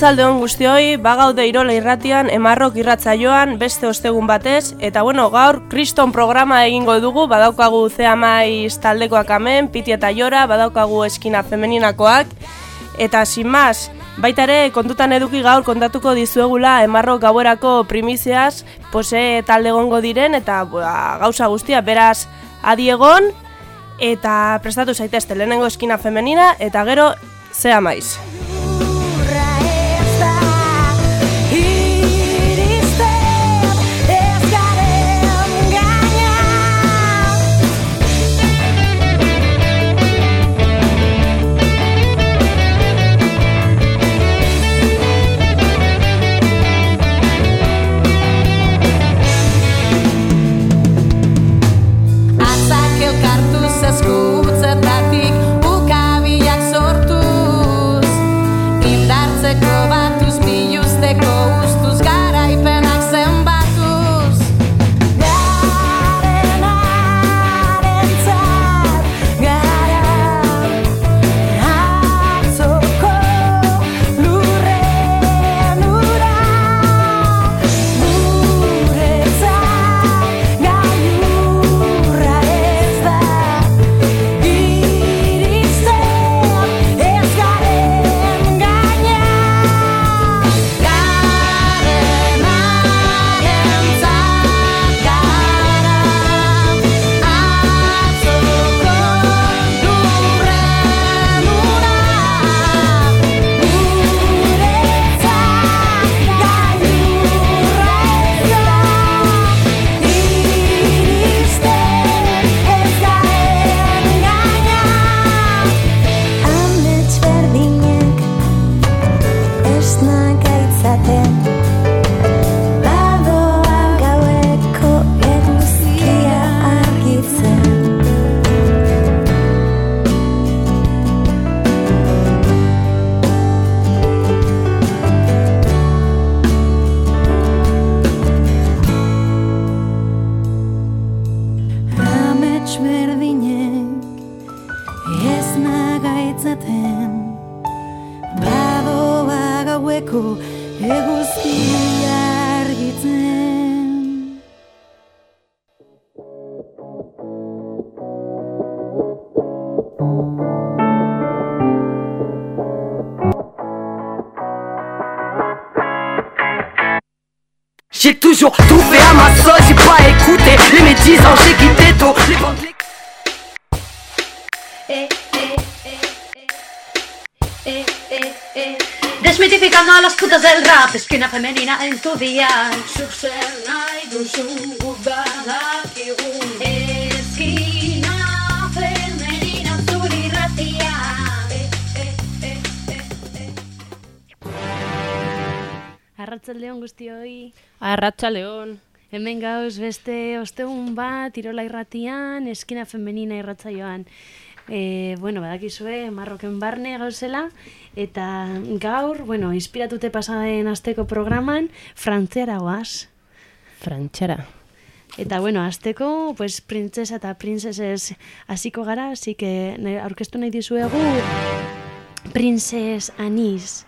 hon guztioi, bagaude irola irratian, emarrok irratzaioan, beste ostegun batez, eta bueno, gaur, kriston programa egingo dugu, badaukagu zea maiz taldekoak amen, piti eta jora, badaukagu eskina femeninakoak, eta sin mas, baita ere, kontutan eduki gaur kontatuko dizuegula emarrok gauerako primiziaz, pose talde gongo diren, eta ba, gauza guztia, beraz, adiegon, eta prestatu zaitezte lehenengo eskina femenina, eta gero, zea maiz. Femenina en tu día. Esquina femenina zuri ratia. Arratzaldeon guztioi, Arratxa León. hemen gauz beste ostegun bat, Irola irratian, eskina femenina irratzaioan. E, bueno, badakizue, marroken barne gauzela, eta gaur, bueno, inspiratute pasaden asteko programan, frantziara goaz. Frantxara. Eta bueno, azteko, pues, printzesa eta printzesez hasiko gara, así que aurkeztu nahi dizuegu Princess Anis.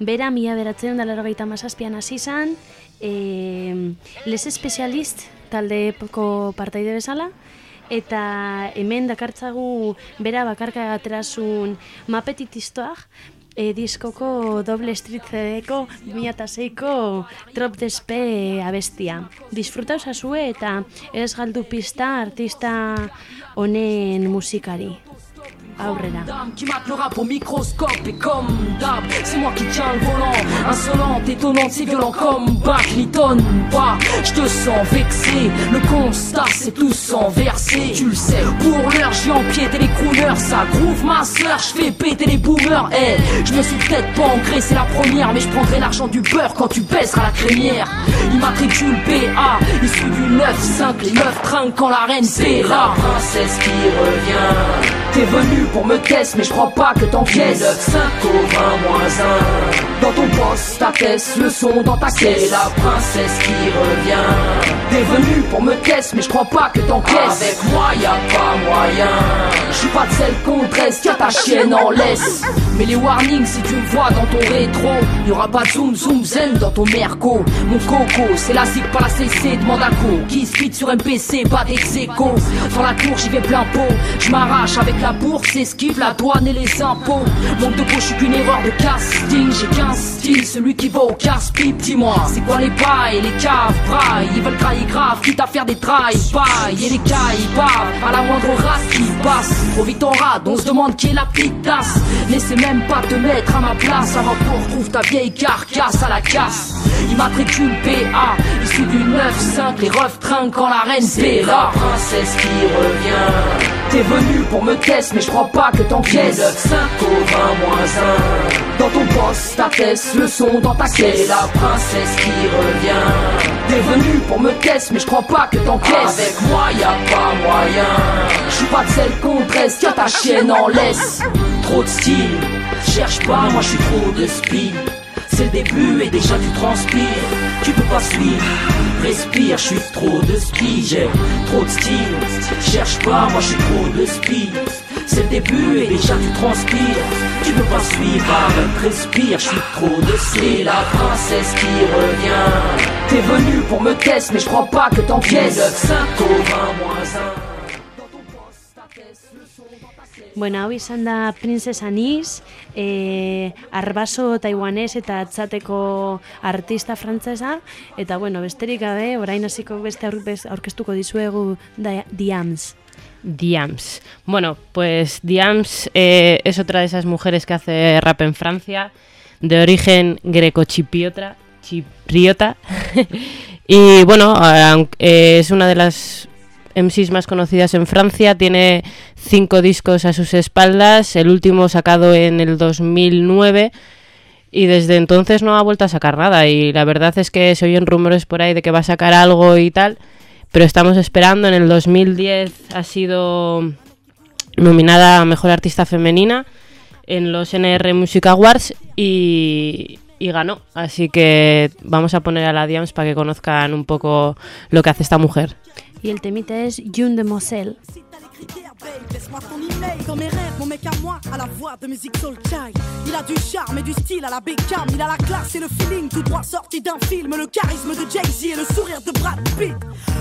Bera, mila beratzen da larogeita mazazpian hasi zan, e, les espezialist taldeko partaide bezala, eta hemen dakartzagu bera bakarka aterasun mapetitistoak, e, diskoko doble street CD-ko 2006ko Drop the Spe abestia. Disfruta osazue eta ez galdu pista artista honen musikari. Aurrera. Dame qui mate le rap au microscope et comme d'hab, c'est moi qui tiens le volant. Insolente, étonnante, c'est violent comme bac, n'y tonne pas. Je te sens vexé, le constat c'est tout sans verser. Tu le sais, pour l'heure j'ai empiété les couleurs, ça groove ma soeur, je fais péter les boomers. Eh, je me suis peut-être pas engraissé la première, mais je prendrai l'argent du beurre quand tu baisseras la crémière. Immatricule BA, issu du 9-5, les 9 trinquent quand la reine paiera. princesse qui revient. T'es venu pour me tester, mais je crois pas que t'encaisses 5 au 20 moins 1 Dans ton poste, ta caisse, le son dans ta caisse. La princesse qui revient. T'es venu pour me tester, mais je crois pas que t'encaisses Avec moi y a pas moyen. Je suis pas de celle qu'on dresse, qui a ta chienne en laisse. Mais les warnings si tu me vois dans ton rétro Y aura pas de zoom zoom zen dans ton merco. Mon coco, c'est la zig pas la CC, demande à co. Qui speed sur MPC, pas d'ex Dans la cour j'y vais plein pot, je m'arrache avec la bourse, esquive la douane et les impôts. Manque de peau, je suis qu'une erreur de casting. J'ai qu'un style, celui qui va au casse-pipe, dis-moi. C'est quoi les pailles, les caves, braille Ils veulent trahir grave, quitte à faire des trailles, paille. Et les cailles, bavent à la moindre race qui passe. Trop vite en rade, on se demande qui est la petite tasse. N'essaie même pas te mettre à ma place avant qu'on retrouve ta vieille carcasse à la casse. Immatricule PA, issu du 9-5, les refs trinquent quand la reine C'est princesse qui revient. T'es venu pour me tester, mais je crois pas que t'encaisses 5 au 20 moins 1 Dans ton poste, ta caisse, le son dans ta caisse. La princesse qui revient. T'es venu pour me tester, mais je crois pas que t'encaisses Avec moi y a pas moyen. Je suis pas de celle qu'on dresse, a ta chienne en laisse. Trop de style, cherche pas, moi je suis trop de speed c'est le début et déjà tu transpires. Tu peux pas suivre Respire, je suis trop de speed J'ai trop de style. Cherche pas, moi je suis trop de speed C'est le début et déjà tu transpires. Tu peux pas suivre, arrête, respire Je suis trop de C'est la princesse qui revient. T'es venu pour me tester mais je crois pas que t'encaisses 5 au 20 moins 1 Bueno, hau izan da Princess Anis, e, arbaso taiwanez eta atzateko artista frantzesa, eta bueno, besterik gabe, orain hasiko beste aurkeztuko dizuegu Diams. Diams. Bueno, pues Diams eh, es otra de esas mujeres que hace rap en Francia, de origen greco-chipriota, chipriota. y bueno, eh, es una de las MCs más conocidas en Francia, tiene cinco discos a sus espaldas, el último sacado en el 2009 y desde entonces no ha vuelto a sacar nada y la verdad es que se oyen rumores por ahí de que va a sacar algo y tal, pero estamos esperando, en el 2010 ha sido nominada a Mejor Artista Femenina en los NR Music Awards y, y ganó. Así que vamos a poner a la Diams para que conozcan un poco lo que hace esta mujer. Et temite est June de Moselle. Laisse-moi ton email dans mes rêves, mon mec à moi, à la voix de musique soul child. Il a du charme et du style à la Beckham, il a la classe et le feeling tout droit sorti d'un film, le charisme de Jay-Z et le sourire de Brad Pitt.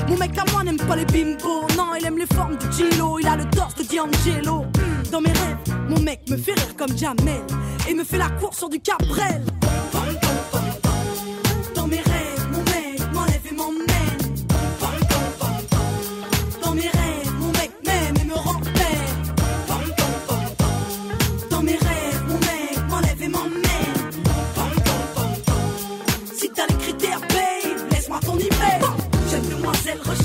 Mon mec à moi n'aime pas les bimbos, non, il aime les formes de Gilo, il a le torse de D'Angelo. Dans mes rêves, mon mec me fait rire comme Jamel et me fait la course sur du Cabrel.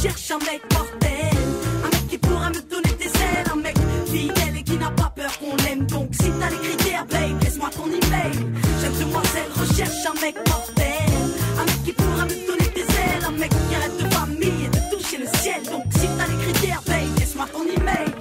Cherche un mec mortel, un mec qui pourra me donner des ailes, un mec fidèle et qui n'a pas peur qu'on l'aime. Donc si t'as les critères, babe, laisse-moi ton email. Jeune demoiselle recherche un mec mortel, un mec qui pourra me donner des ailes, un mec qui arrête de famille et de toucher le ciel. Donc si t'as les critères, babe, laisse-moi ton email.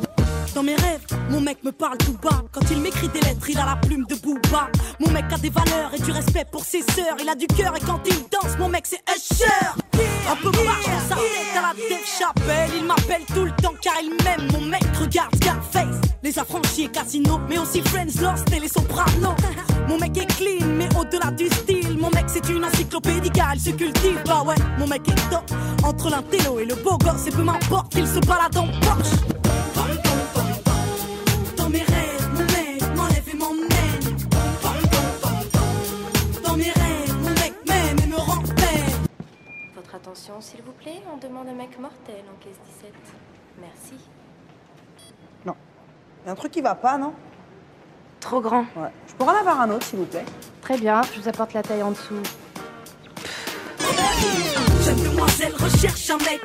Dans mes rêves, mon mec me parle tout bas. Quand il m'écrit des lettres, il a la plume de Booba. Mon mec a des valeurs et du respect pour ses sœurs. Il a du cœur et quand il danse, mon mec c'est Usher. Un peu marche sa tête à la Dave Chappelle. Il m'appelle tout le temps car il m'aime. Mon mec regarde Scarface. Les affranchis et Casino, mais aussi Friends Lost et les Sopranos. Mon mec est clean, mais au-delà du style. Mon mec c'est une encyclopédie car il se cultive. Bah ouais, mon mec est top. Entre l'intello et le beau gosse, et peu m'importe qu'il se balade en Porsche. Attention, s'il vous plaît, on demande un mec mortel en caisse 17. Merci. Non. Il y a un truc qui va pas, non? Trop grand. Ouais. Je pourrais en avoir un autre, s'il vous plaît Très bien, je vous apporte la taille en dessous. Jeune demoiselle recherche un mec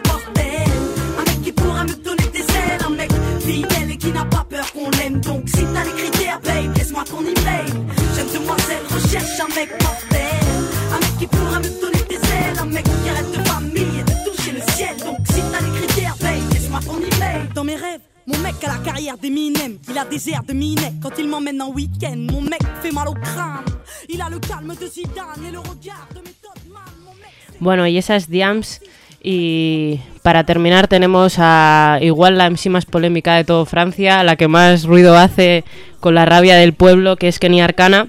Bueno, y esas Diams. Y para terminar tenemos a igual la MC más polémica de todo Francia, la que más ruido hace con la rabia del pueblo, que es Kenny Arcana.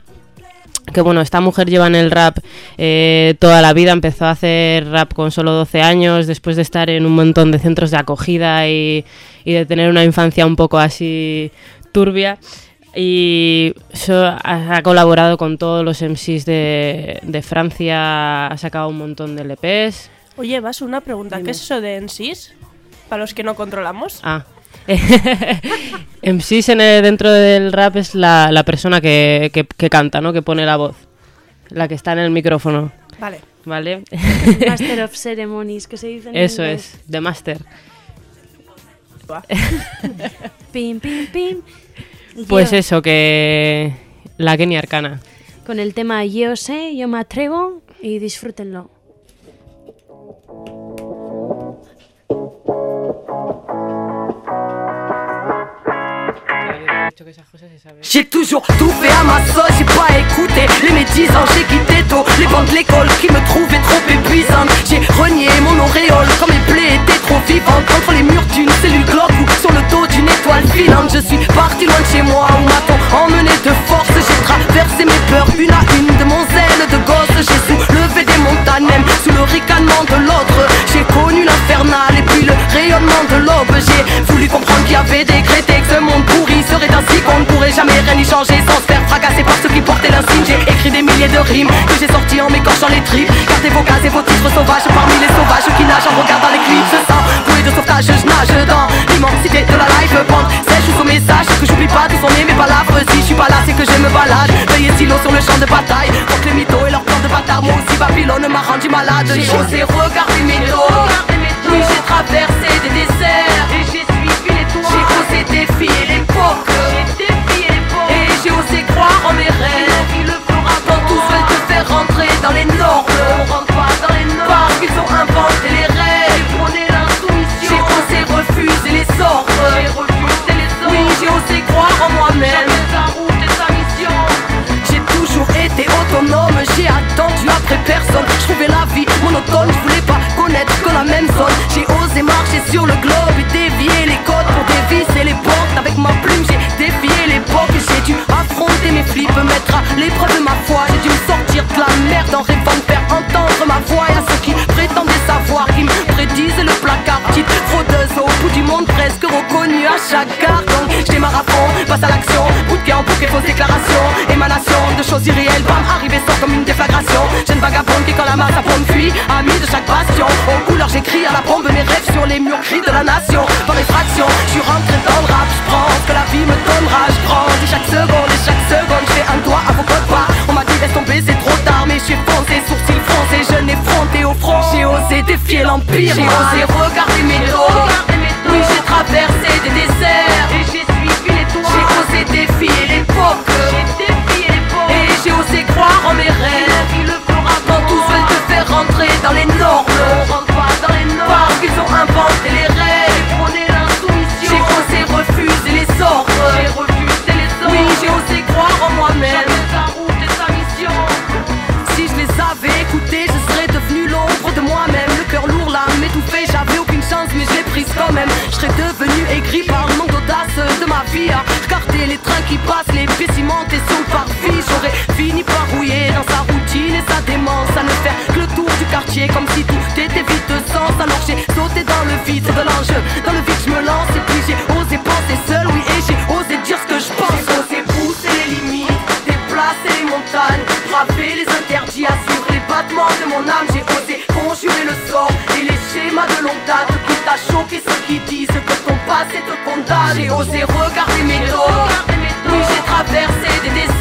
Que bueno, esta mujer lleva en el rap eh, toda la vida, empezó a hacer rap con solo 12 años, después de estar en un montón de centros de acogida y de tener una infancia un poco así turbia. Y so- ha, ha colaborado con todos los MCs de, de Francia, ha sacado un montón de LPs. Oye, Vas, una pregunta. ¿Qué es eso de NSYS? Para los que no controlamos. Ah. MCs en el- dentro del rap es la, la persona que, que- que canta, ¿no? Que pone la voz. La que está en el micrófono, Vale. ¿vale? Master of Ceremonies, que se dice en Eso inglés. es, The Master. Buah. Pim, pim, Pues eso, que la Kenny Arcana. Con el tema Yo sé, yo me atrevo y disfrútenlo. J'ai toujours tout fait à ma sauce, j'ai pas écouté les médisants, j'ai quitté tôt les bancs de l'école qui me trouvaient trop épuisantes. J'ai renié mon auréole quand mes plaies étaient trop vivantes contre les murs d'une cellule glauque ou sur le dos d'une étoile filante. Je suis parti loin de chez moi où m'a-t-on emmené de force. J'ai traversé mes peurs une à une de mon zèle de gosse. J'ai soulevé des montagnes même sous le ricanement de l'autre. J'ai connu l'infernal et puis le rayonnement de l'aube. J'ai voulu comprendre qu'il y avait décrété que ce monde pourri ainsi qu'on ne pourrait jamais rien y changer sans se faire fracasser par ceux qui portaient l'insigne. J'ai écrit des milliers de rimes que j'ai sorties en m'écorchant les tripes. Gardez vos cases et vos titres sauvages parmi les sauvages qui nagent en regardant les clips. Je sens de sauvetage, je nage dans l'immensité de la life. Bande sèche ou au message que j'oublie pas d'où sont nées mes palabres. Si je suis pas là, c'est que je me balade. Veuillez silo sur le champ de bataille contre les mythos et leurs plans de bâtard. Moi aussi, Babylone m'a rendu malade. J'ai osé regarder mes dos. Oui, j'ai traversé des déserts l'époque. Et j'ai osé croire en mes rêves. Quand tous veulent te faire rentrer dans les normes. Parce qu'ils ont inventé les règles. J'ai osé refuser les ordres. Oui, j'ai osé croire en moi-même. J'ai toujours été autonome, j'ai attendu après personne. Je trouvais la vie monotone, je voulais pas connaître que la même zone. J'ai osé marcher sur le globe et ma plume, j'ai défié l'époque. J'ai dû affronter mes flips, mettre à l'épreuve ma foi. J'ai dû me sortir de la merde en rêvant de faire entendre ma voix. Et à ceux qui prétendaient savoir, qui me prédisaient le placard. Monde, presque reconnue à chaque. Donc, je démarre passe à l'action. Bout de camp, bouquet, fausse déclaration. Émanation de choses irréelles, bam, arrivé sans comme une déflagration. Jeune vagabonde qui, quand la masse à pompe fuit, ami de chaque bastion. Aux couleurs, j'écris à la bombe mes rêves sur les murs gris de la nation. Par effraction, je suis rentré dans le rap, je prends ce que la vie me donnera. Je grandis chaque seconde et chaque seconde, je fais un doigt à vos pas. On m'a dit laisse tomber, c'est trop tard, mais je suis foncé, sourcils froncés, jeune effronté au front. J'ai osé défier l'empire, j'ai osé regarder mes dos. Rentrer dans les normes. Parce qu'ils ont inventé les règles. J'ai osé refuser les ordres. Oui, j'ai osé croire en moi-même. Si je les avais écoutés, je serais devenu l'ombre de moi-même. Le cœur lourd, l'âme étouffée, j'avais aucune chance, mais je l'ai prise quand même. Je serais devenu aigri par le manque d'audace de ma vie. Qui passent, les pieds cimentés sur le parvis. J'aurais fini par rouiller dans sa routine et sa démence. À ne faire que le tour du quartier, comme si tout était vide de sens. Alors j'ai sauté dans le vide, de l'enjeu. Dans le vide, je me lance et puis j'ai osé penser seul, oui, et j'ai osé dire ce que je pense. J'ai osé pousser les limites, déplacer les montagnes, braver les interdits, assurer les battements de mon âme. J'ai osé conjurer le sort et les schémas de longue date. Quitte à choquer ceux qui disent que ton passé te condamne. J'ai osé regarder mes dos traverser des déserts.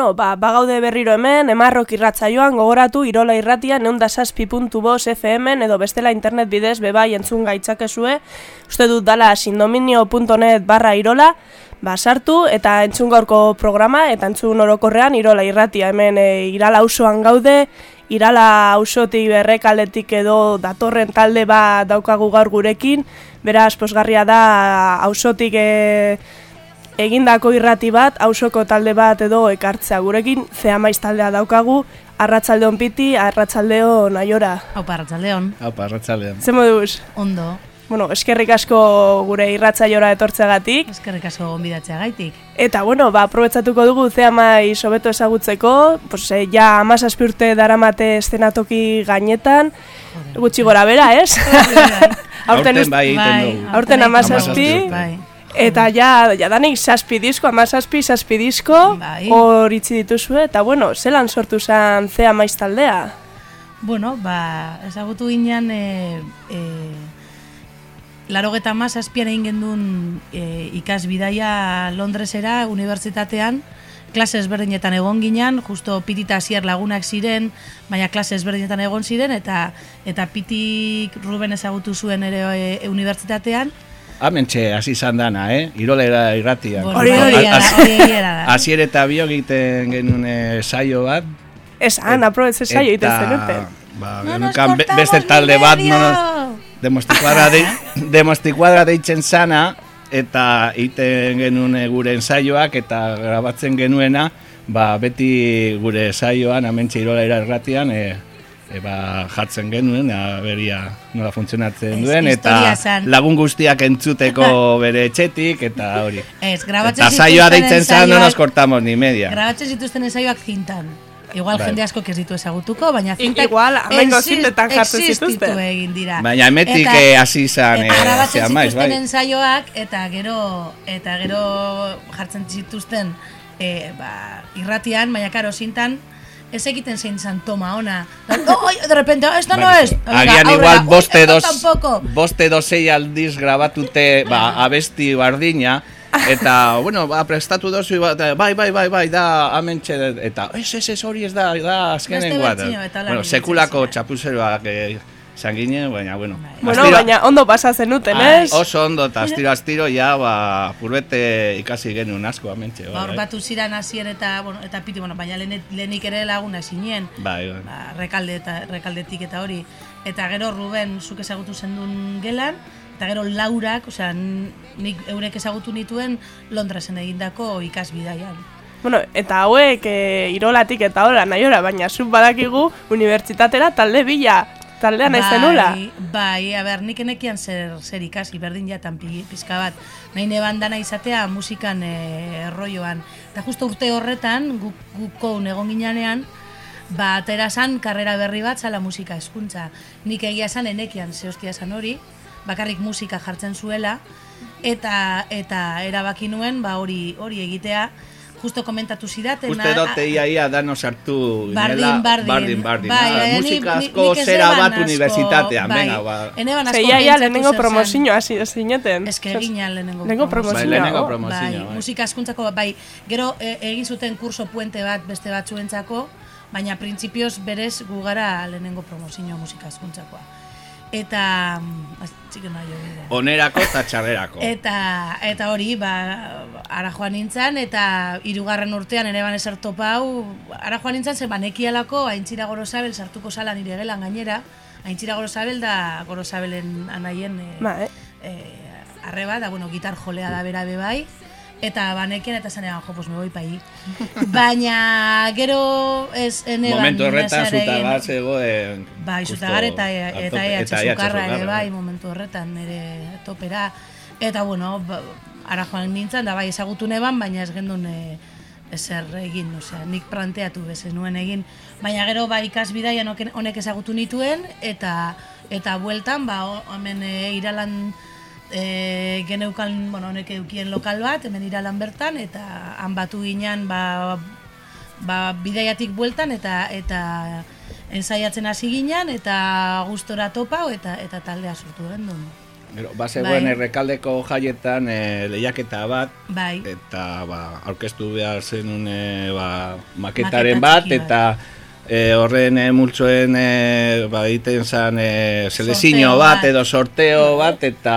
Bueno, ba, bagaude berriro hemen, emarrok irratzaioan, gogoratu Irola irratian, eunda saspi.bos FM edo bestela internet bidez bebai entzun gaitzakezue, uste dut dala sindominio.net barra Irola, ba, sartu eta entzun gaurko programa, eta entzun orokorrean Irola irratia. Hemen e, Irala auzoan gaude, Irala auzotik berrekaletik edo datorren talde bat daukagu gaur gurekin, beraz, posgarria da auzotik e, egindako irrati bat, hausoko talde bat edo ekartzea gurekin, zeamaiz taldea daukagu, arratsaldeon piti, arratsaldeon aiora. Haupa, arratsaldeon. Haupa, arratsaldeon. Ze moduz? Ondo. Bueno, eskerrik asko gure irratzaiora etortzeagatik. Eskerrik asko gonbidatzea gaitik. Eta bueno, ba, aprobetsatuko dugu zeamai sobeto ezagutzeko, pues, eh, ja amazazpi urte daramate estenatoki gainetan, gutxi gora bera, ez? Aurten ust- bai egiten dugu. Aurten amazazpi, Bai. Eta ja, ja danik zazpi disko, ama zazpi, zazpi disko, Bai. hor itzi dituzue, eta bueno, zelan sortu zen zea maiz taldea? Bueno, ba, ezagutu ginean, e, e, laro geta mazazpian egin gendun e, ikas bidaia Londresera, unibertsitatean, klase ezberdinetan egon ginean, justo Piti eta Asier lagunak ziren, baina klase ezberdinetan egon ziren, eta eta Pitik Ruben ezagutu zuen ere e, unibertsitatean, Hementxe hasi izan dana, eh? Irolera irratian. Hori- hori da, hori. Asier eta bio egiten genuen eh, saio bat. Esan, aprobetze saio egiten zenuten. Ba, No beste talde bat, no, demostikuadra, de, demostikuadra deitzen sana, eta iten genuen eh, gure ensaioak, eta grabatzen genuena, ba, beti gure saioan, amentxe irolera irratian, e, e, ba, jartzen genuen, beria nola funtzionatzen Ez, duen, eta zan. lagun guztiak entzuteko bere etxetik, eta hori. Ez, grabatzen Eta saioa zituzten deitzen zan, no nos cortamos ni media. Grabatzen zituzten ensaioak zintan. Igual Bai. jende asko ez ditu ezagutuko, baina zintak igual exist- zintetan jartzen zituzten. egin dira. Baina eh, hasi izan, Eta eh, grabatzen zea maiz, zituzten bai. ensaioak eta gero eta gero jartzen zituzten e, ba, irratian, baina karo zintan ez egiten zein zan toma ona. Oh, de repente, oh, esto no es. Agian igual boste dos, boste dosei aldiz grabatute ba, abesti bardina, Eta, bueno, ba, prestatu dozu, ba, bai, bai, bai, bai, da, amentxe, eta, ez, ez, ez, hori ez da, da, eta hola Bueno, sekulako txapuzeroak eh, izan ginen, baina, bueno. Bueno, astiro- baina ondo pasa zenuten, ez? Oso ondo, eta astiro, astiro, ja, ba, purbete ikasi genuen asko, amentxe. Ba, hor bai, batu ziren hasier eta, bueno, eta piti, bueno, baina lehen, lehenik ere laguna zinen, bai, bai. ba, rekalde eta, rekaldetik eta hori. Eta gero Ruben zuk ezagutu zendun gelan, eta gero Laurak, osea, nik eurek ezagutu nituen Londresen egindako ikasbidaian. Bueno, eta hauek e, irolatik eta hola naiora, baina zuk badakigu unibertsitatera talde bila, taldea nahi zenula. Bai, bai, a ber, nik enekian zer, zer ikasi, berdin jatan pi- pizka bat. Nahi neban dana izatea musikan e, erroioan. Eta justo urte horretan, guk, guko egon ginean, ba, atera zan karrera berri bat zala musika eskuntza. Nik egia zan enekian ze hostia zan hori, bakarrik musika jartzen zuela, eta eta erabaki nuen ba hori hori egitea, justo komentatu zidaten. Uste a- dote ia ia dano sartu Bardin, ginela, bardin. bardin, bardin. Bai, Ah, bai, musika asko zera bat asko, unibertsitatean, bai. venga, ba. Eneban asko Ze ia ia pentsatu lehenengo promozioa hasi zineten. Ez que egina lehenengo Lehenengo Bai, lehenengo promozioa, bai, bai. musika askuntzako, bai, gero e, egin zuten kurso puente bat beste batzuentzako, baina printzipioz berez gu gara lehenengo promozioa musika askuntzakoa. Eta, mm, az- txiken nahi hori da. Onerako eta txarrerako. Eta, eta hori, ba, ara joan nintzen, eta hirugarren urtean ere ban eser topa hau, ara joan nintzen, ze banekialako aintzira gorosabel sartuko sala nire gelan gainera, aintzira gorosabel da gorosabelen anaien e, Ba, eh? e, arreba, da, bueno, gitar jolea da bera be bai, eta banekien eta zanean, jo, pues me voy pa ahí. Baina, gero, ez, eneban, Momentu horretan zutagar zegoen. Bai, zutagar eta, a eta EH eta Sukarra ere Sukarra, bai, momentu horretan ere topera. Eta bueno, ba, ara joan nintzen, da bai ezagutu neban, baina ez gendun e, ezer egin, osea, nik planteatu bezen nuen egin. Baina gero bai ikasbidaian honek- honek ezagutu nituen, eta eta bueltan, ba, hemen e, iralan e, geneukan, bueno, honek eukien lokal bat, hemen iralan bertan, eta han batu ginen, ba, ba, bidaiatik bueltan eta eta ensaiatzen hasi ginen eta gustora topau eta eta taldea sortu gendun. Gero, ba zegoen Bai. errekaldeko jaietan e, lehiaketa bat, Bai. eta ba, aurkeztu behar zenun e, ba, Maketa maketaren bat, txiki bat. eta e, horren e, multzoen e, ba, egiten zen e, bat, bat. edo sorteo bat, eta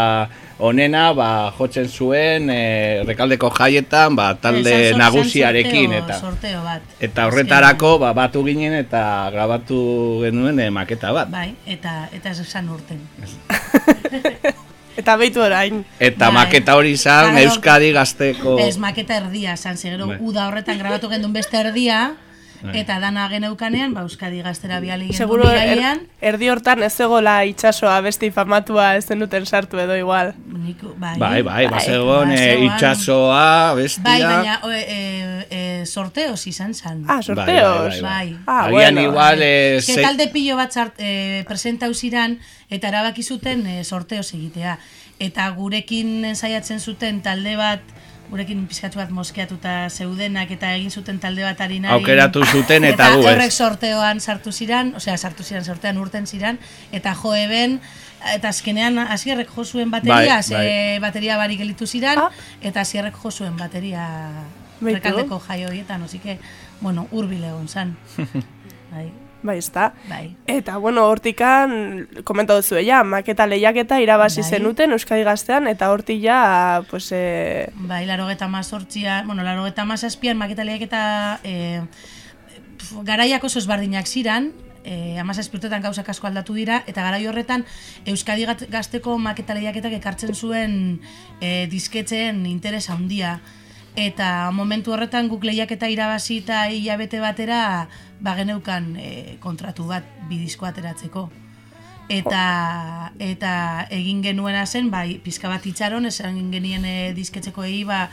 onena ba, jotzen zuen e, rekaldeko jaietan ba, talde sor- nagusiarekin. sorteo- eta sorteo bat. Eta horretarako ba, batu ginen eta grabatu genuen e, maketa bat. Bai, eta eta esan urten. Eta behitu orain. Eta Bai. maketa hori izan. Euskadi gazteko... Ez maketa erdia, san gero Bai. uda horretan grabatu gendun beste erdia. Eta dana geneukanean, ba, Euskadi gaztera biali Seguro er, erdi hortan ez zegoela itxasoa besti famatua ez zenuten sartu edo igual. nik, bai, Bai, bai, Bai, bazegon ba, e, zegoan. itxasoa, bestia... Bai, baina o, e, e, sorteos izan zan. Ah, sorteos. Bai, bai, bai. Ah, Agian bueno. igual... E, Eske talde pilo bat zart, e, presentau ziran eta erabaki zuten e, sorteos egitea. Eta gurekin ensaiatzen zuten talde bat, gurekin pizkatxu bat moskeatuta zeudenak eta egin zuten talde bat harinari. Aukeratu zuten eta gu ez. horrek sorteoan sartu ziran, osea sartu ziran sortean urten ziran, eta jo eben, eta azkenean hasierrek jo zuen bateria, Bai, ze bai. bateria barik gelitu ziran, Ah. eta hasierrek jo zuen bateria Beitu. rekaldeko jaio horietan, osí que, bueno, hurbil egon zan. bai, Bai, ezta. bai. Eta, bueno, hortikan, komentatu duzu, ja, maketa lehiaketa irabazi Bai. zenuten Euskadi Gaztean, eta horti ja, pues, e, Bai, laro geta mazortzian, bueno, laro geta mazazpian maketaleak eta e, garaiak oso ezbardinak ziran, e, amazazpirtetan gauzak asko aldatu dira, eta garai horretan Euskadi gazteko maketaleiaketak ekartzen zuen e, disketzen interes handia. Eta momentu horretan guk lehiaketa irabazi eta hilabete batera ba geneukan e, kontratu bat bidizko ateratzeko. Eta, eta egin genuena zen, bai, pizka bat itxaron, esan genien e, disketzeko egi, ba,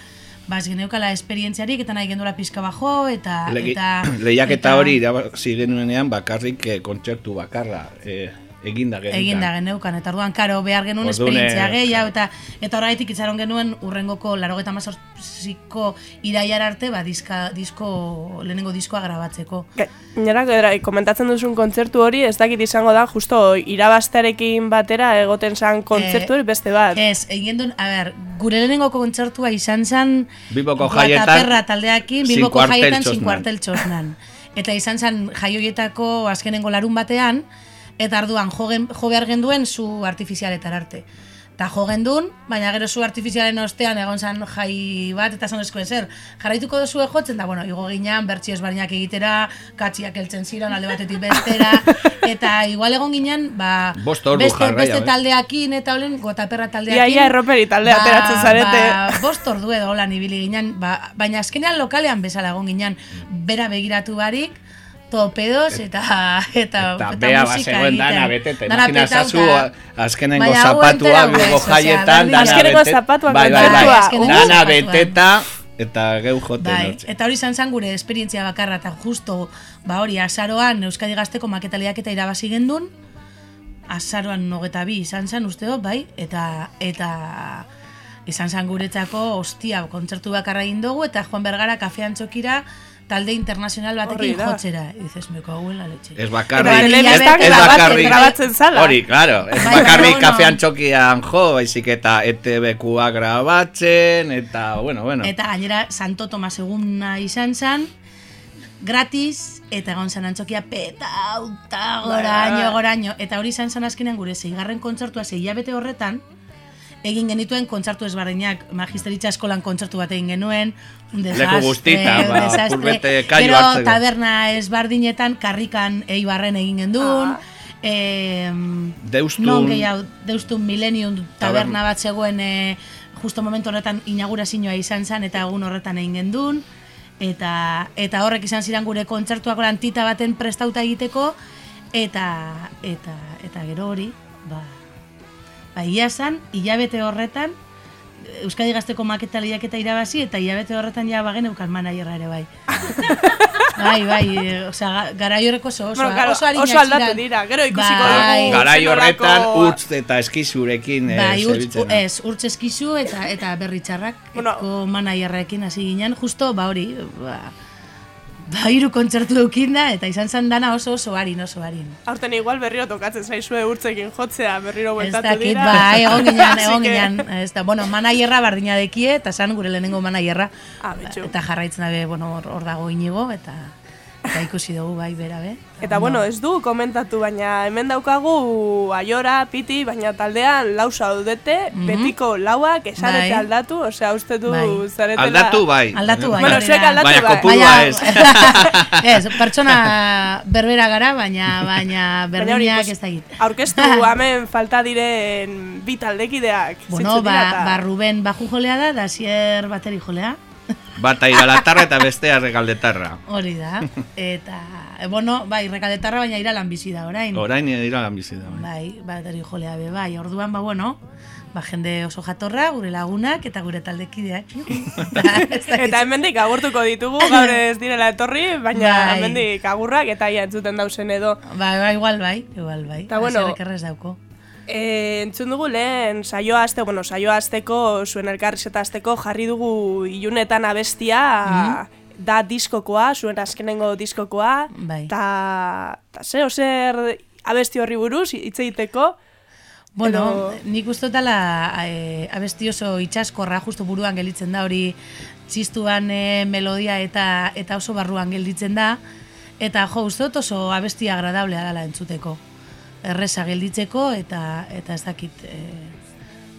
ba geneukala esperientziarik, eta nahi gendura pizka bajo, eta... Legi- eta Lehiaketa eta- hori irabazi genuenean bakarrik eh, kontzertu bakarra. Eh, eginda genuen. Eginda geneukan, eta orduan, karo, behar genuen Ordune- esperientzia gehiago, eta eta horregatik itxaron genuen urrengoko larogeta mazortziko iraiar arte, ba, diska, disko, lehenengo diskoa grabatzeko. Nera, komentatzen duzun kontzertu hori, ez dakit izango da, justo irabastarekin batera egoten zan kontzertu hori beste bat. Ez, egin duen, a ber, gure lehenengo kontzertua izan Bilboko Guataperra jaietan, taldeakin, Bilboko cuartel jaietan sin txosnan. kuartel txosnan. Eta izan zen jaioietako azkenengo larun batean, eta arduan jo, gen- jo behar genduen zu artifizialetar arte. Eta jo gendun, baina gero zu artifizialen ostean egon zen jai bat, eta zan eskoen zer. Jarraituko duzu jotzen, da, bueno, igo ginean, bertsi ezberdinak egitera, katxiak eltzen ziren, alde batetik bestera, eta igual egon ginen, ba, beste, jarraia, beste eh? taldeakin, eta olen, gotaperra taldeakin. Ia, ia, erroperi taldea ateratzen zarete. Ba, bost ordu edo holan ibili ginen, ba, baina azkenean lokalean bezala egon ginen, bera begiratu barik, topedos eta eta, Eta bea bazegoen dana betete, imagina zazu azkenengo zapatua Bilbo jaietan, dana Azkenengo beteta. zapatuak bai, bai, bai, dana beteta, eta geu joten Bai, eta hori izan zen gure esperientzia bakarra, eta justo, ba hori, azaroan Euskadi Gazteko maketaliak eta irabazi gendun, azaroan nogeta bi izan zen, uste dut, bai, eta, eta izan zen guretzako, ostia, kontzertu bakarra egin dugu, eta Juan Bergara kafean txokira, talde internazional batekin jotzera. Dices, me cago en la leche. Ez bakarrik, Eta ez, ez grabatzen- bakarrik, grabatzen zala. hori, claro, ez Bai, bakarrik bueno. kafean txokian jo, baizik eta ETV-kua grabatzen, eta, bueno, bueno. Eta gainera Santo Tomas eguna izan zen, gratis, eta egon zen antzokia petauta goraino, goraino. Eta hori izan zen azkenean gure zeigarren kontzertua zei hilabete horretan, egin genituen kontzertu ezberdinak, magisteritza eskolan kontzertu bat egin genuen, un desastre, Leku guztita, ba, desastre. Gero taberna ezberdinetan, karrikan eibarren egin genduen, eh, Deustun, Non gehiago, deustun millennium taberna bat zegoen e, justo momentu horretan inaugurazioa izan zen eta egun horretan egin gendun. Eta eta horrek izan ziren gure kontzertuak oran tita baten prestauta egiteko. Eta eta eta gero hori ba ba ia zen hilabete horretan Euskadi Gazteko maketaliak eta irabazi eta hilabete horretan ja bagen eukan managerra ere bai. bai, bai, e, osea, ga- garai horreko oso, oso, Bueno, claro, oso oso aldatu dira, gero ikusiko Bai. dugu. garai horretan utz eta eskizurekin eh, Bai, urtz, ez, urtz eskizu eta eta berri txarrak, Bueno. manaierrekin hasi ginen, justo, ba hori, ba, ba hiru kontzertu eukin da, eta izan zen dana oso oso harin, oso harin. Aurten igual berriro tokatzen zaizue urtzekin jotzea, berriro Ez bueltatu dakit, dira. egon ginen, Así egon que- ginen, ez da, bueno, manaierra bardina dekie, eta zan gure lehenengo manaierra, Ah, eta jarraitzen dabe, bueno, hor dago inigo, eta eta ikusi dugu bai, bera, be. Eta bueno, ez du komentatu, baina hemen daukagu aiora, piti, baina taldean lau saudete, Mhm. betiko lauak, esarete Bai. aldatu, osea, uste du Bai. zaretela... Aldatu bai. Aldatu bai. Bueno, zuek da. aldatu Baina bai. kopurua ez. ez, pertsona berbera gara, baina baina berdinak ez da egit. Aurkeztu hemen falta diren bi taldekideak. Bueno, ba, ba Ruben baju jolea da, da Zier bateri jolea. Bata iralatarra eta bestea regaldetarra. Hori da. Eta, e, bueno, bai, rekaldetarra baina iralan bizi da orain. Orain dira lan bizi da. bai. Bai, bateri jolea be, bai. Orduan, ba, bueno, ba, jende oso jatorra, gure lagunak eta gure taldekideak. Dakit. Eta hemendik agurtuko ditugu, gaur ez direla etorri, baina Bai. hemendik agurrak eta ia entzuten dausen edo. Ba, ba, igual bai, igual bai. Eta bueno, dauko. E, entzun dugu lehen saioa azte, bueno, saioa azteko, zuen elkarrizeta azteko jarri dugu ilunetan abestia, da diskokoa, zuen azkenengo diskokoa, Bai. eta ta zeo zer abesti horri buruz hitz egiteko, Bueno, Edo- nik uste dutela e, abesti oso itxaskorra, justu buruan gelditzen da hori txistuan e, melodia eta eta oso barruan gelditzen da. Eta jo, uste dut oso abesti agradablea dela entzuteko. Erresa gelditzeko eta eta ez dakit e,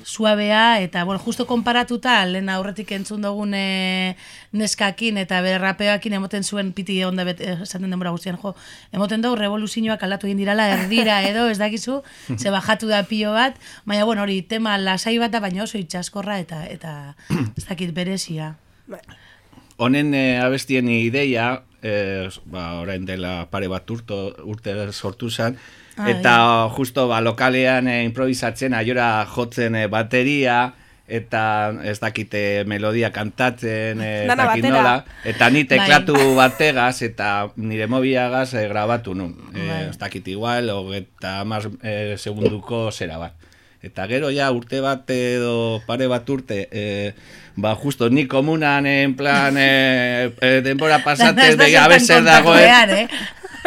suabea eta bueno, justo konparatuta lehen aurretik entzun dugun e, neskakin eta berrapeoakin emoten zuen piti onda bet, eh, esaten denbora guztian jo, emoten dugu revoluzioak aldatu egin dirala erdira edo ez dakizu, ze bajatu da pilo bat, baina bueno, hori tema lasai bat da baina oso itxaskorra eta eta ez dakit berezia. Honen eh, abestien ideia, eh, ba, orain dela pare bat urto, urte sortu zen, Eta justo ba, lokalean eh, improvisatzen, aiora jotzen eh, bateria, eta ez dakite melodia kantatzen, eh, ez Dana dakit batera. nola, eta ni Bai. teklatu bategaz eta nire mobiagaz eh, grabatu nun. Bai. Eh, ez dakit igual, hogeta hamar eh, segunduko zera bat. Eta gero ja urte bat edo pare bat urte, eh, ba justo ni komunan en plan eh, eh, denbora pasatzen de ver zer dagoen. eh?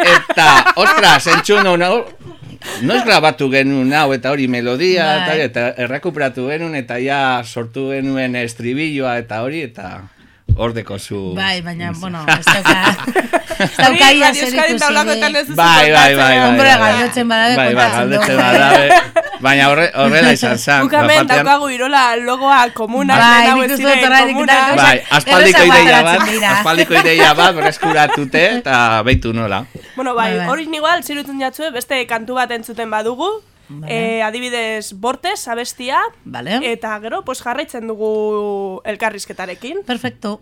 Eta, ostras, entzun hau, noiz grabatu genuen hau, eta hori melodia, Bai. eta, eta errekuperatu genuen, eta ja sortu genuen estribilloa, eta hori, eta hor deko zu... Bai, baina, bueno, ez dauka... Ez dauka ia zer ikusi. Bai, bai, bai, bai. Hombre, bai. galdetzen badabe Bai, bai, galdetzen badabe. Baina horre, horrela izan zen. Bukamen daukagu irola logoa komuna. Bai, nik uste eta- Bai, aspaldiko ideia bat, aspaldiko ideia bat berreskuratute eta beitu nola. Bueno, bai, Bai, bai. hori igual, zirutzen jatzue, beste kantu bat entzuten badugu. Eh, adibidez, Bortes, abestia. Vale. Eta gero, pues jarraitzen dugu elkarrizketarekin. Perfecto.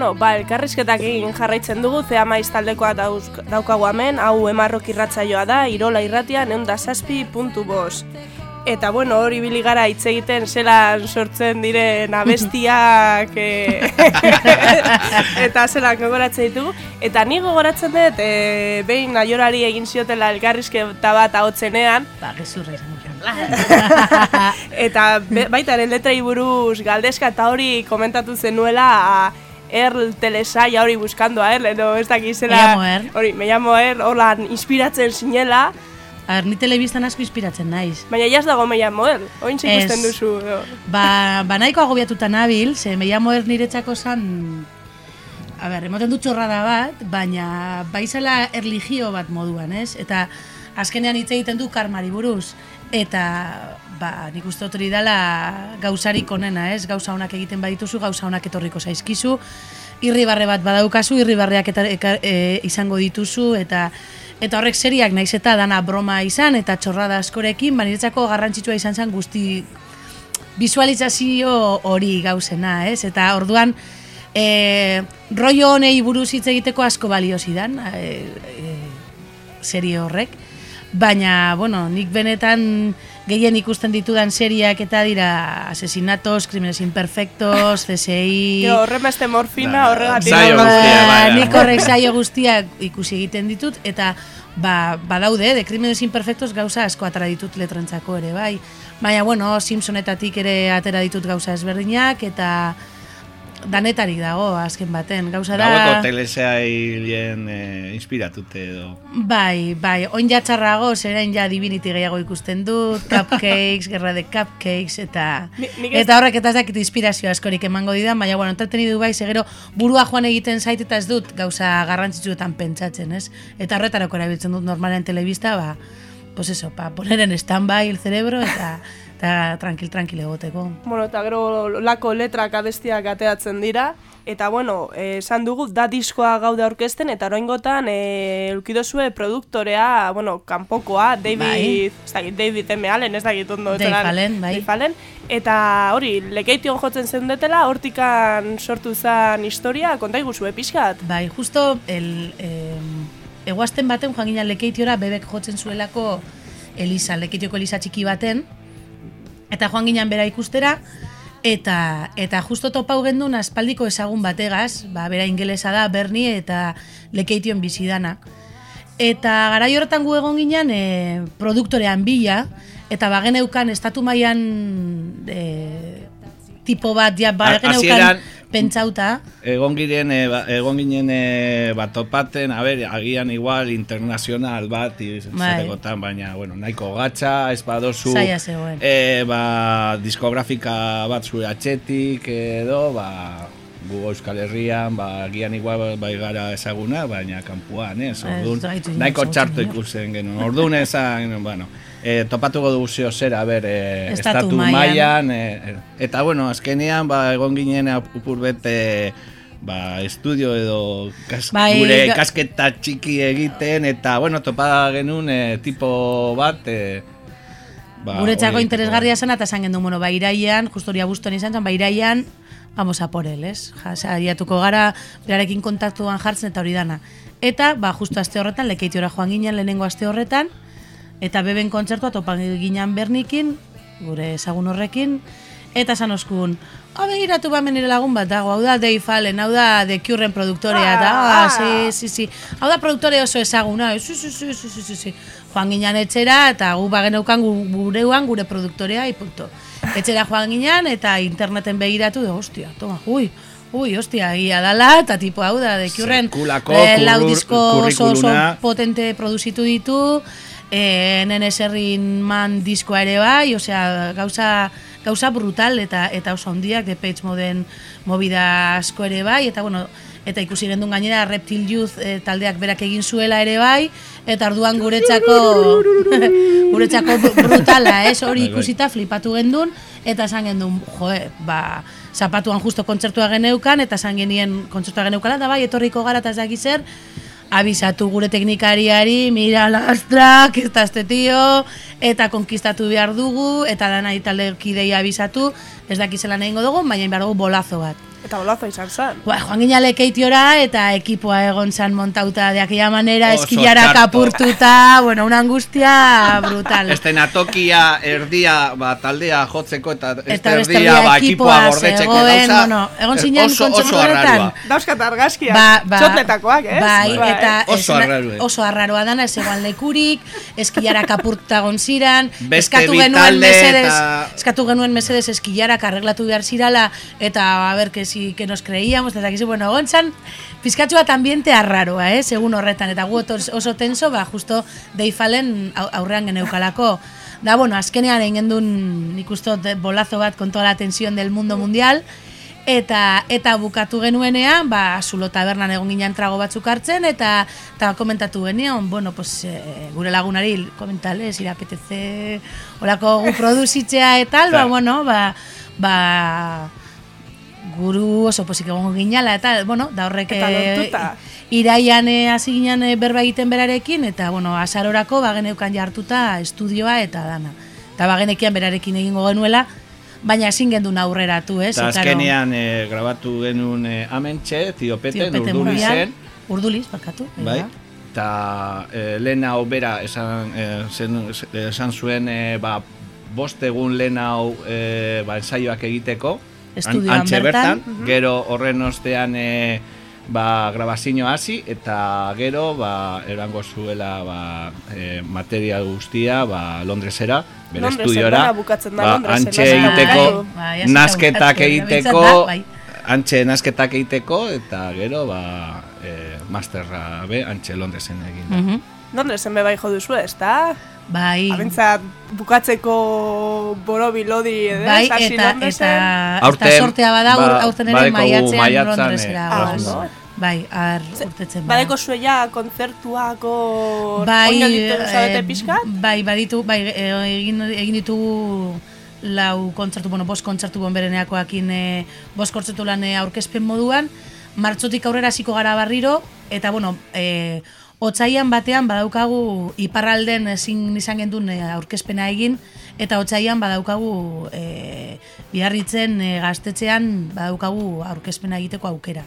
Bueno, ba, elkarrizketak egin jarraitzen dugu, zea maiz taldekoa dauz, daukagu hemen, hau emarrok irratzaioa da, irola irratia, neun da saspi puntu bos. Eta bueno, hori bili gara hitz egiten zelan sortzen diren abestiak e, eta zelan gogoratzen ditugu. Eta ni gogoratzen dut, e, behin aiorari egin ziotela elkarrizketa bat ahotzenean, Ba, gezurra. Eta baita ere letrei buruz galdezka eta hori komentatu zenuela a, Erl telesaia hori buscando a Erl, edo ez dakizela... Me Erl. Hori, me llamo Erl, holan inspiratzen zinela, A ber, ni telebistan asko inspiratzen naiz. baina jaz dago me llamo Erl, oin ikusten duzu. edo. Ba, ba nahiko agobiatuta nabil, ze me llamo er niretzako zan... A ber, emoten dut txorrada bat, baina baizela erligio bat moduan, ez? Eta azkenean hitz egiten du karmari buruz. Eta, ba, nik uste dut hori dela gauzarik onena, ez? Gauza honak egiten badituzu, gauza honak etorriko zaizkizu. Irribarre bat badaukazu, irribarreak eta, eka- e, izango dituzu, eta Eta horrek seriak naiz eta dana broma izan eta txorrada askorekin, ba niretzako garrantzitsua izan zen guzti visualizazio hori gauzena, ez? Eta orduan e, rollo honei buruz hitz egiteko asko balio zidan, e, e, serie horrek. Baina, bueno, nik benetan gehien ikusten ditudan seriak eta dira asesinatos, crímenes imperfectos, CSI... Jo, horren beste morfina, Ba, horregatik. saio Ba, guztia, bai, bai. Nik horrek saio guztiak ikusi egiten ditut, eta ba, badaude, de Crímenes Imperfectos gauza asko atera ditut letrentzako ere, bai. Baina, bueno, Simpsonetatik ere atera ditut gauza ezberdinak, eta danetarik dago, azken baten. Gauza da... Gaueko telesailen eh, inspiratute edo. Bai, bai, oin jatxarrago, zerain ja divinity gehiago ikusten dut, cupcakes, gerra de cupcakes, eta ez- eta horrek eta ez dakit inspirazio askorik emango didan, baina, bueno, entretenidu bai, segero burua joan egiten zait eta ez dut gauza garrantzitsuetan pentsatzen, ez? Eta horretarako erabiltzen dut normalen telebista, ba, pues eso, pa poner en stand-by el cerebro, eta, eta tranquil, tranquil egoteko. Bueno, eta gero lako letrak abestiak ateatzen dira, eta bueno, eh, esan dugu da diskoa gaude aurkezten, eta oraingotan eh, eukidozue produktorea, bueno, kanpokoa, David, Bai. ez dakit, David M. Allen, ez dakit ondo. Allen, bai. Allen, eta hori, lekeition jotzen zeundetela, hortikan sortu zen historia, konta iguzue pixkat. Bai, justo el, eh, eguazten baten joan ginen lekeitiora bebek jotzen zuelako Elisa, lekeitioko Elisa txiki baten, eta joan ginen bera ikustera, eta eta justo topau gendun aspaldiko ezagun bategaz, ba, bera ingelesa da, Berni eta lekeition bizidana. Eta garai horretan gu egon ginen e, produktorean bila, eta bageneukan estatu mailan e, tipo bat, ja, bageneukan pentsauta. Egon giren, eh, ba- egon ginen eh, bat topaten, a ber, agian igual internazional bat Bai. izatekotan, baina, bueno, nahiko gatza, ez badozu, zegoen. eh, ba, diskografika bat zure atxetik edo, ba, gu Euskal Herrian, ba, agian igual bai gara ezaguna, baina kanpuan, ez, orduan, gaitu nahiko txarto inor. ikusten genuen, orduan ezan, bueno, eh, topatuko dugu zeo zera, a ber, eh, Estatu estatu mailan. mailan, eh, eta bueno, azkenean, ba, egon ginen apur bete, ba, estudio edo kas, Bai, gure ga- kasketa txiki egiten, eta, bueno, topa genuen eh, tipo bat, eh, ba, Guretzako interesgarria zen, eta esan gendu, bueno, ba, iraian, justo hori abuztuan izan zen, ba, iraian, vamos a por él, ez? Ja, saiatuko gara, berarekin kontaktuan jartzen eta hori dana. Eta, ba, justo aste horretan, lekeitiora joan ginen lehenengo aste horretan, eta beben kontzertua topan ginen bernikin, gure ezagun horrekin, eta esan oskun, ha, begiratu ba menire lagun bat dago, hau da Dave Allen, hau da The Curren produktorea, eta, ah, Ah. sí, sí, sí, hau da produktore oso ezaguna, sí, sí, sí, sí, sí, sí, sí. Joan ginen etxera, eta gu bageneukan gu- gureuan gure produktorea, y punto. Etxera joan ginen, eta interneten begiratu, de, hostia, toma, ui, Ui, hostia, egia dala, eta tipo hau da, dekiurren eh, lau disko oso, oso potente produzitu ditu, eh, nene serrin man diskoa ere bai, osea, gauza, gauza brutal eta eta oso handiak de Page Moden movida asko ere bai, eta bueno, eta ikusi gendun gainera Reptil Youth eh, taldeak berak egin zuela ere bai, eta arduan guretzako guretzako br- brutala, ez? Hori Bai, bai. ikusita flipatu gendun, eta esan gendun, joe, ba, zapatuan justo kontzertua geneukan, eta esan genien kontzertua geneukala, da bai, etorriko gara eta ez zer, abisatu gure teknikariari, mira lastrak, ez da este tio, eta konkistatu behar dugu, eta dana talde kidei abisatu, ez dakizela egingo dugu, baina behar dugu bolazo bat. Eta bolazo izan zen. Ba, joan gina lekeitiora eta ekipoa egon zan montauta de aquella manera, Oso eskilara txarto. kapurtuta, bueno, una angustia brutal. Estenatokia erdia ba, taldea jotzeko eta este Eta erdia erdia ba, ekipoa gordetzeko zegoen, gauza bueno, egon eh, zinen oso, kontzertu oso horretan. arrarua. Dauzkat argazkiak, Ba, ba, txotletakoak, ez? Bai, eta Oso esena- arraroa. oso arraroa dana, ez egoan lekurik, eskilara kapurta ziran, Beste eskatu genuen mesedes, eta- eskatu genuen mesedes eskilarak arreglatu behar zirala, eta a que si, que nos creíamos, eta dakizu, bueno, egon zan, pizkatxu bat ambiente arraroa, eh, segun horretan, eta gu oso tenso, ba, justo deifalen au- aurrean geneukalako. Da, bueno, azkenean egin duen, nik uste dut, bolazo bat con toda la tensión del mundo mundial, eta eta bukatu genuenean, ba, zulo tabernan egon ginen trago batzuk hartzen, eta eta komentatu genion, bueno, pues, eh, gure lagunari, komentales, irapeteze, olako gu produzitzea eta ba, bueno, ba, ba, guru oso posik egongo ginala, eta, bueno, da horrek Eta eh, lortuta. iraian eh, hasi ginen eh, berba egiten berarekin, eta, bueno, azarorako bageneukan jartuta estudioa eta dana. Eta bagenekian berarekin egingo genuela, baina ezin gendun aurreratu, ez? Eta azkenean eh, grabatu genuen eh, amentxe, ziopeten, Ziopeten urdulizen, Urduliz, barkatu. bai? Eta eh, lehen hau bera esan, eh, zen, esan zuen eh, ba, bost egun lehen hau eh, ba, ensaioak egiteko, Estudioan antxe bertan. bertan, gero horren ostean eh, ba, grabazio hasi eta gero ba, erango zuela ba, eh, material guztia ba, Londresera, bere Londresen, estudiora, bukatzen da ba, Londresen, antxe egiteko, hasita nasketak egiteko, da, bai. antxe nasketak egiteko eta gero ba, eh, masterra be, antxe Londresen egin. da. Mhm. Londresen be bai jo duzu, ezta? Bai. Abentzat bukatzeko borobi lodi edo, Bai, hasi eta, eta, eta Aurten, sortea bada, ba, aurten ere maiatzean Londresera. eh, goaz. joango. Bai, ar urtetzen bada. Badeko zuela kontzertuako bai, oinarritzen zaudete eh, pixkat? bai, baditu, bai, eh, egin, egin ditugu lau kontzertu, bueno, bost kontzertu bonbereneakoakin e, bost kontzertu lan eh, aurkezpen moduan, martxotik aurrera hasiko gara barriro, eta bueno, e, otsaian batean badaukagu iparralden ezin izan gendun eh, aurkezpena egin, eta otsaian badaukagu e, biarritzen e, gaztetxean badaukagu aurkezpena egiteko aukera.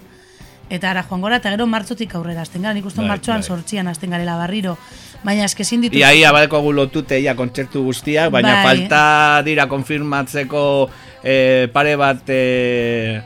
Eta ara joan gora, eta gero martxotik aurrera, azten gara, nik uste Bai, martxoan bai. sortzian azten garela barriro. Baina eskezin ditu... Ia, ia, badeko gu lotute ia kontzertu guztiak, baina Bai. falta dira konfirmatzeko eh, pare bat eh,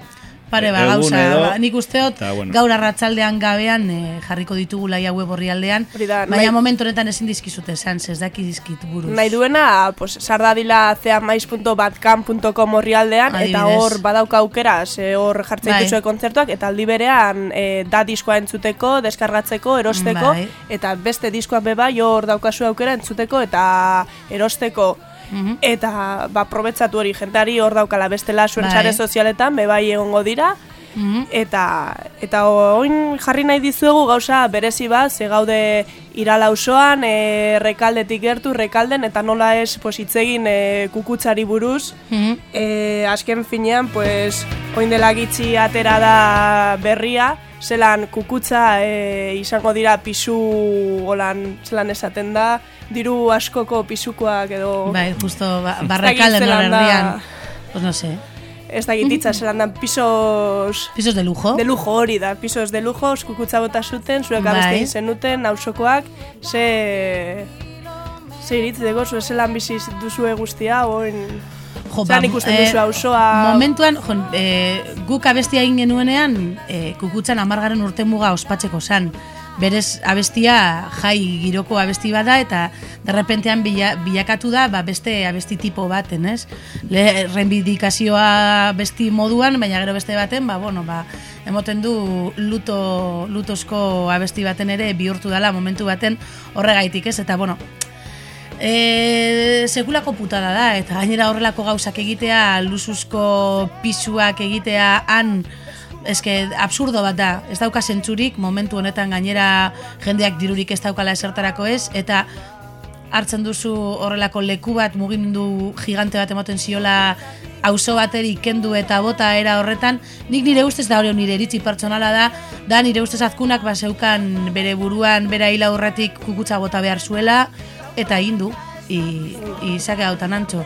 Pare ba, gauza, edo. ba, nik usteot Eta, bueno. gaur arratsaldean gabean eh, jarriko ditugu laia web orrialdean, da, baina nahi- momentu honetan ezin dizkizute esan, ez daki dizkit buruz. Nahi duena, pues, sardadila zeamaiz.batcam.com horrialdean, eta Adibidez. hor badauka aukera, ze hor jartzen Bai. dituzue kontzertuak, eta aldi berean e, da diskoa entzuteko, deskargatzeko, erosteko, Bai. eta beste diskoak beba hor daukazu aukera entzuteko eta erosteko. Mhm. Eta ba, probetxatu hori jentari hor daukala bestela zuen Bai. sare sozialetan, bebai egongo dira, Mhm. Eta eta oin jarri nahi dizuegu gauza berezi bat, ze gaude irala auzoan, e, rekaldetik gertu, rekalden, eta nola ez pues, hitz egin e, kukutzari buruz. Mhm. E, azken finean, pues, oin dela gitxi atera da berria, zelan kukutza e, izango dira pisu, holan, zelan esaten da, diru askoko pisukoak edo... Bai, justo ba, Ez dakit barrakalden hor zelan da- erdian. Pues no sé. Ez da gititza, zelan dan pisos... Pisos de lujo? De lujo hori da, pisos de lujo, kukutza bota zuten, zuek Bai. abeste egin zenuten, ausokoak, ze... Ze iritz dugu, zue zelan bizi duzue guztia, oin... Jo, ba, ikusten eh, duzu auzoa... Momentuan, jo, e, guk abestia egin genuenean, e, kukutzan amargaren urte muga ospatzeko zan. Berez abestia jai giroko abesti bada eta derrepentean bila, bilakatu da ba, beste abesti tipo baten, ez? Le, reivindikazioa besti moduan, baina gero beste baten, ba, bueno, ba, emoten du luto, lutosko abesti baten ere bihurtu dela momentu baten horregaitik, ez? Eta, bueno, E, sekulako putada da, eta gainera horrelako gauzak egitea, luzuzko pisuak egitea, han, eske, absurdo bat da, ez dauka zentzurik, momentu honetan gainera jendeak dirurik ez daukala esertarako ez, eta hartzen duzu horrelako leku bat, mugimendu gigante bat ematen ziola auzo bateri kendu eta bota era horretan, nik nire ustez da hori nire iritzi pertsonala da, da nire ustez azkunak baseukan bere buruan, bere hila horretik kukutza bota behar zuela, eta egin du, i, i sake hautan antxo.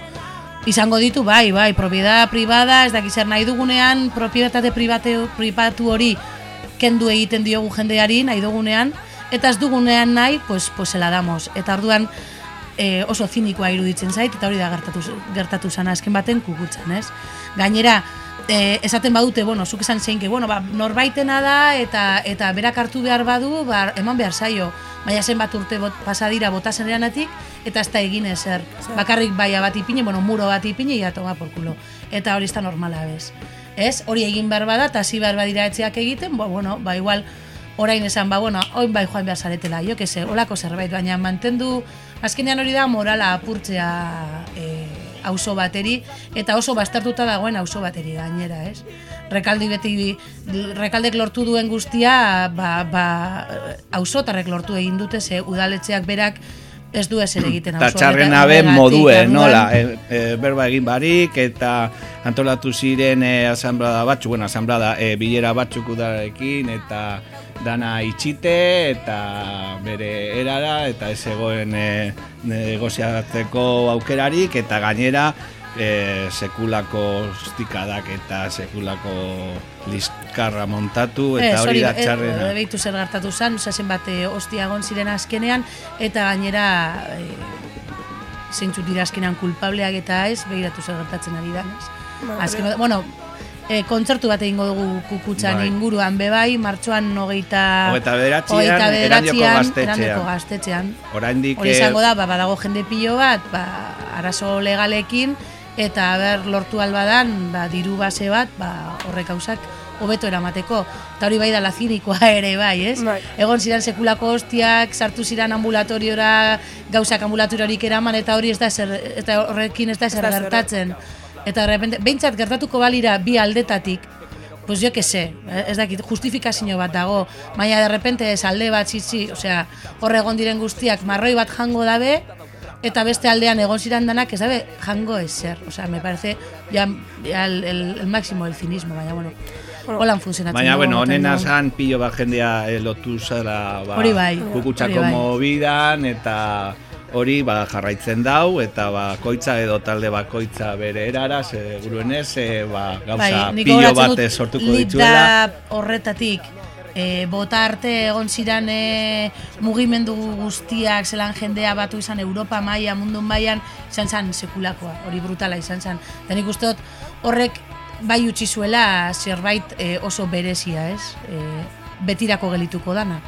Izango ditu, bai, bai, propiedad privada, ez dakiz zer nahi dugunean, propietate private, privatu hori kendu egiten diogu jendeari nahi dugunean, eta ez dugunean nahi, pues, pues damos. Eta orduan e, oso zinikoa iruditzen zait, eta hori da gertatu, gertatu zana azken baten kukutzen, ez? Gainera, e, esaten badute, bueno, zuk esan zeinke, bueno, ba, norbaitena da, eta eta berak hartu behar badu, ba, eman behar zaio. Baina zenbat urte bot, pasa dira bota zeneanatik, eta ez da egin ezer. Bakarrik baia bat ipine, bueno, muro bat ipine, ja toma por culo. Eta hori ez da normala bez. Ez, hori egin behar bada, eta hasi behar badira etxeak egiten, ba, bueno, ba, igual, orain esan, ba, bueno, oin bai joan behar zaretela, jo, que se, olako zerbait, baina mantendu, azkenean hori da morala apurtzea e, auzo bateri, eta oso bastartuta dagoen auzo bateri gainera, ez? Rekaldi beti, rekaldek lortu duen guztia, ba, ba, auzotarrek lortu egin dute, ze udaletxeak berak ez du ezer egiten. Eta auzo txarrena horreta- be horregatik, modue, orduan, nola, e, e, berba egin barik, eta antolatu ziren e, asamblada batzu, bueno, asamblada, e, bilera batzuk udarekin, eta dana itxite, eta bere erara, eta ez egoen e, negoziatzeko aukerarik, eta gainera, e, sekulako stikadak eta sekulako liskarra montatu, eta hori da eh, txarrena. eh, behitu zer gertatu zen, oza, zenbat eh, ostia egon ziren azkenean, eta gainera e, zeintzuk dira azkenean kulpableak eta ez, behiratu zer gertatzen ari da. ez? Ba, Azken, bueno, e, kontzertu bat egingo dugu kukutxan Bai. inguruan bebai, martxoan hogeita... Hogeita bederatzian, hogeita Erandioko bederatzian, gaztetxean. Erandioko gaztetxean. Oraindik Hori eh, izango da, ba, badago jende pilo bat, ba, arazo legalekin, eta ber lortu albadan, ba, diru base bat, ba, horrek hausak hobeto eramateko. Eta hori bai da lazinikoa ere bai, ez? Bai. Egon ziren sekulako hostiak, sartu ziren ambulatoriora, gauzak ambulatoriorik eraman, eta hori ez da ezer, eta horrekin ez da ezer. gertatzen. Eta de repente, behintzat gertatuko balira bi aldetatik, pues jo que sé, ez dakit, justifikazio bat dago, baina de repente ez alde bat zitzi, osea, hor egon diren guztiak marroi bat jango dabe, eta beste aldean egon ziren danak ez dabe jango ezer, osea, me parece ya, ya el, el, el máximo del cinismo, baina bueno, holan funtzionatzen Baina, bueno, honena dugu. zan pilo bat jendea eh, lotu zara ba, Hori bai, kukutxako bai. mobidan eta hori ba, jarraitzen dau eta bakoitza edo talde bakoitza bere erara, seguruenez e, ba, gauza Bai, pilo bat sortuko dituela. horretatik e, bota arte egon ziren e, mugimendu guztiak zelan jendea batu izan Europa maila, mundu mailan izan zen sekulakoa, hori brutala izan zen. Eta nik uste dut horrek bai utzi zuela zerbait e, oso berezia, ez? E, betirako gelituko dana.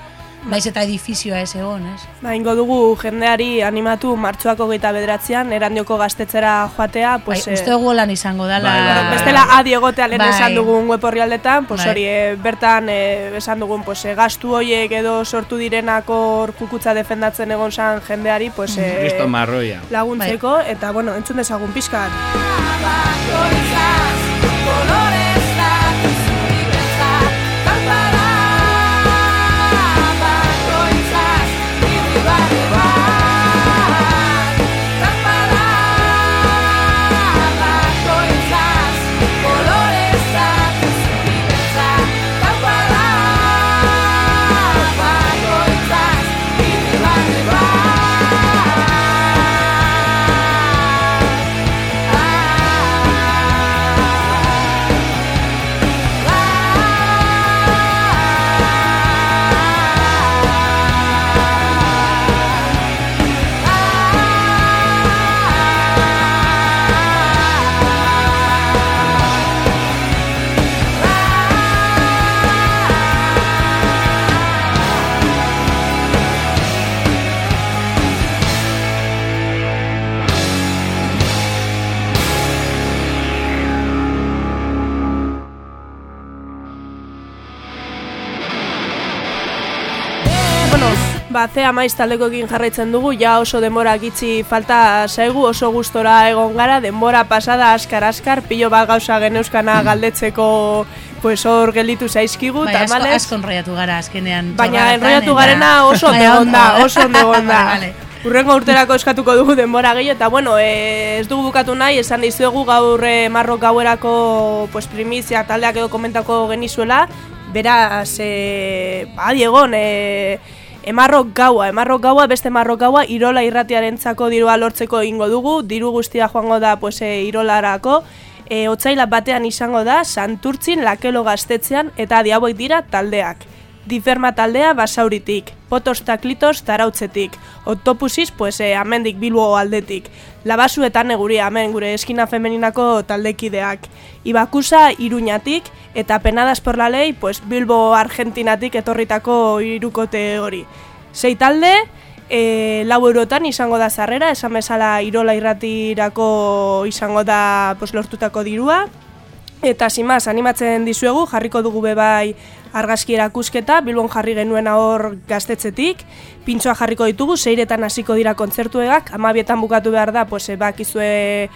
Naiz eta edifizioa ez egon, ez? Ba, ingo dugu jendeari animatu martxoako geita bederatzean, erandioko gaztetzera joatea, pues, bai, uste dugu lan izango dela. Bai, bai, bai. Bestela adi egotea lehen Bai. esan dugun web orrialdetan, pues Bai. hori, eh, bertan eh, esan dugun pues, eh, gastu hoiek edo sortu direnak hor kukutza defendatzen egon san jendeari, pues, eh, Kristo marroia. laguntzeko, eta bueno, entzun dezagun pixkat. Ba, zea maiz taldekoekin jarraitzen dugu, ja oso denbora gitzi falta zaigu, oso gustora egon gara, denbora pasada askar-askar, pilo bat gauza geneuskana galdetzeko pues hor gelditu zaizkigu, Bai, asko, tamalez. asko enroiatu gara azkenean. Baina enroiatu garena oso ondo Bai, egon da, oso ondo egon da. Vale, vale. Urrengo urterako eskatuko dugu denbora gehiago, eta bueno, e, ez dugu bukatu nahi, esan dizuegu gaur e, marrok gauerako pues, primizia taldeak edo komentako genizuela, beraz, e, adi egon, e, emarrok gaua, emarrok gaua, beste emarrok gaua, irola irratiarentzako dirua lortzeko egingo dugu, diru guztia joango da pues, e, irolarako, e, otzaila batean izango da, santurtzin, lakelo gaztetzean, eta hauek dira taldeak. Diferma taldea basauritik, potos taklitos tarautzetik, octopusis pues eh, amendik bilbo aldetik, labasu eta neguria hemen gure eskina femeninako taldekideak, ibakusa iruñatik eta penadas por la ley pues bilbo argentinatik etorritako irukote hori. Sei talde, e, lau eurotan izango da zarrera, esan bezala irola irratirako izango da pues, lortutako dirua, Eta simaz, animatzen dizuegu, jarriko dugu bebai argazki erakusketa, Bilbon jarri genuen hor gaztetzetik, pintxoa jarriko ditugu, seiretan hasiko dira kontzertuegak, amabietan bukatu behar da, pues, e, bakizue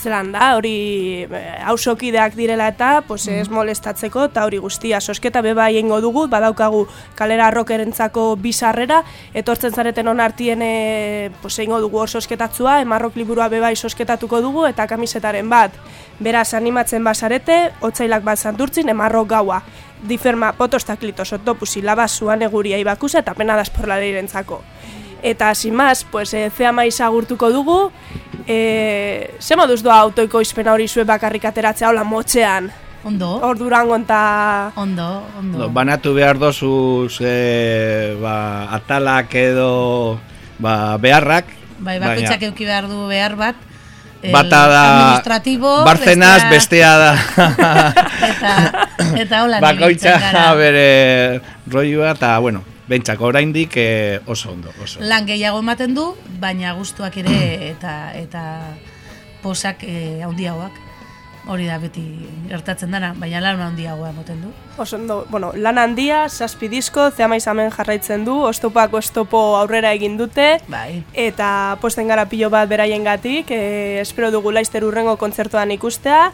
zelan da, hori eh, hausokideak direla eta pues, ez molestatzeko, eta hori guztia. Sosketa beba egingo dugu, badaukagu kalera rokerentzako bizarrera, etortzen zareten onartien e, pues, egingo dugu hor sosketatzua, emarrok liburua bebai sosketatuko dugu, eta kamisetaren bat, beraz animatzen basarete, otzailak bat santurtzin, emarrok gaua. Diferma, potostaklitos, otopusi, labazuan eguria ibakusa eta penadas por la leirentzako. Eta sin más, pues, e, zea maiz agurtuko dugu, e, ze moduz doa autoiko izpena hori zue bakarrik ateratzea hola motxean? Ondo. Hor durango eta... Ondo, ondo. Banatu behar dozuz e, ba, atalak edo ba, beharrak. Bai, bakoitzak euki behar du behar bat. Bata da Barzenaz, bestea da eta, eta hola Bakoitza ibiltzen gara. bere roioa eta, bueno, bentsako oraindik eh, oso ondo, oso. Lan gehiago ematen du, baina gustuak ere eta eta posak eh, handiagoak. Hori da beti gertatzen dana, baina lan handiagoa ematen du. Oso ondo, bueno, lan handia, zazpi disko, zea maizamen jarraitzen du, ostopako estopo aurrera egin dute, bai. eta posten gara pilo bat beraien gatik, e, espero dugu laizter urrengo kontzertuan ikustea,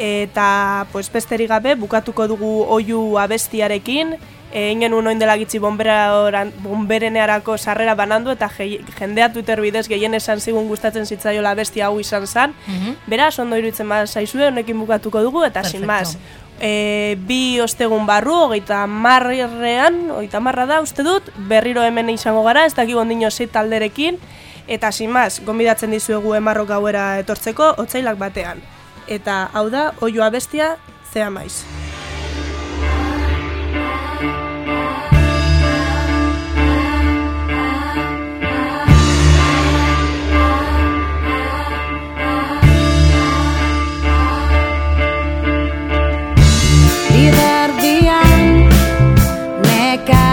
eta pues, besterik gabe bukatuko dugu oiu abestiarekin, egin genuen oin dela gitzi bombera- bomberenearako sarrera banandu eta je, jendea Twitter bidez gehien esan zigun gustatzen zitzaiola abesti hau izan zan. Mhm. Beraz, ondo iruditzen bat zaizue, honekin bukatuko dugu, eta sin Perfecto. más. E, bi ostegun barru, hogeita marrean, hogeita marra da, uste dut, berriro hemen izango gara, ez dakik ondino zei talderekin, eta sin más, gonbidatzen dizuegu emarrok gauera etortzeko, otzailak batean. Eta hau da, oioa bestia, zea maiz. berbiang nekat